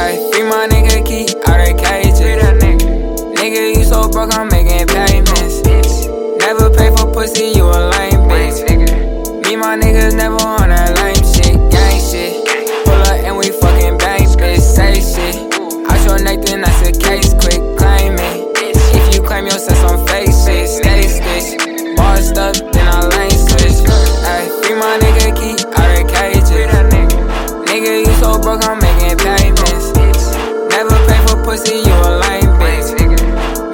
Ayy, free my nigga Key out of cages. Nigga, you so broke, I'm making payments. Never pay for pussy, you a lame bitch. Me, my niggas never on I'm making payments. Never pay for pussy, you a lame bitch.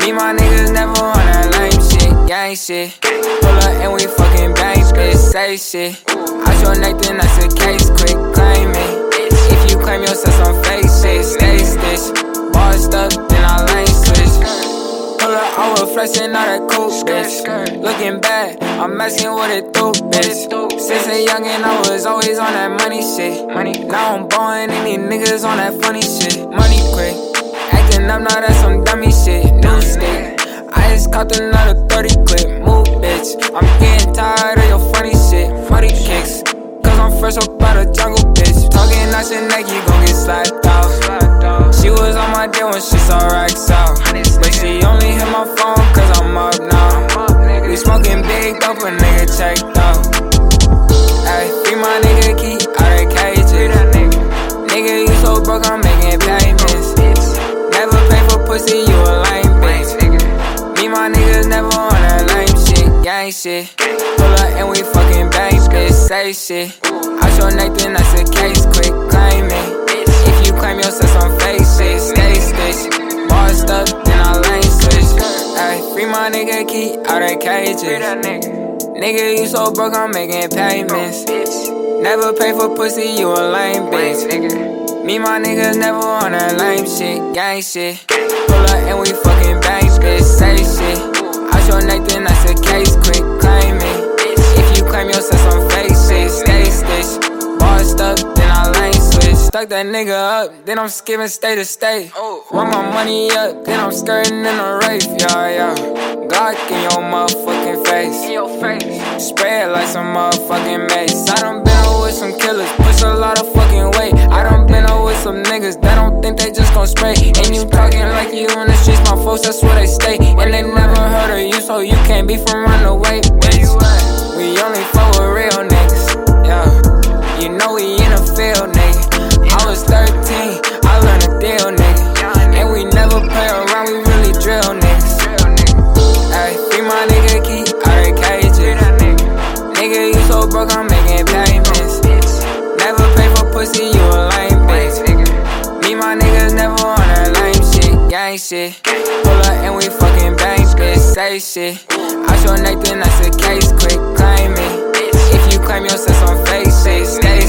Me, my niggas never on that lame shit, gang shit. Pull up and we fucking bang, bitch, say shit. I show Nathan, that's a case, quick claim it. If you claim yourself on face shit, stay stitch. Bossed up, Pull up, I was flexing all that cool, bitch. Looking bad, I'm asking what it do, bitch. Since a youngin', I was always on that money shit. Money. Now I'm ballin', and these niggas on that funny shit. Money quick, acting up, now that's some dummy shit. New stick. I just caught another 30 clip, move, bitch. I'm getting tired of your funny shit, funny kicks. Cause I'm fresh up out the jungle, bitch. Talking nice and neck, you gon' get slapped out. My dick when she saw racks out. But she only hit my phone cause I'm up now. We smoking big dope, a nigga checked out. Ay, free my nigga, keep out of cages. Nigga, you so broke, I'm making payments. Never pay for pussy, you a lame bitch. Me, my niggas never on that lame shit, gang shit. Pull up and we fucking bang, bitch, say shit. I show Nathan, that's a case, quick claim. If you claim your sex on face shit, stay stitch. Bossed up, then I lane switch. Ay, free my nigga, keep out of cages. Nigga, you so broke, I'm making payments. Never pay for pussy, you a lame bitch. Me, my niggas never on that lame shit, gang shit. Pull up and we fucking bang, bitch, say shit. I show Nathan, that's a case, Stuck that nigga up, then I'm skipping state to state. Oh. Want my money up, then I'm skirting in a race, yeah, yeah. Glock in your motherfucking face. In your face. Spray it like some motherfucking mace. I done been out with some killers, push a lot of fucking weight. I done been out with some niggas that don't think they just gon' spray. And you talking like you in the streets, my folks, that's where they stay. And they never heard of you, so you can't be from run away. Bitch. We only fuck with real niggas, broke, I'm making payments. Never pay for pussy, you a lame bitch. Me, my niggas never on that lame shit, gang shit. Pull up and we fucking bang, bitch, say shit. I show Nathan, that's a case, quick claim it. If you claim your sex on face shit, stay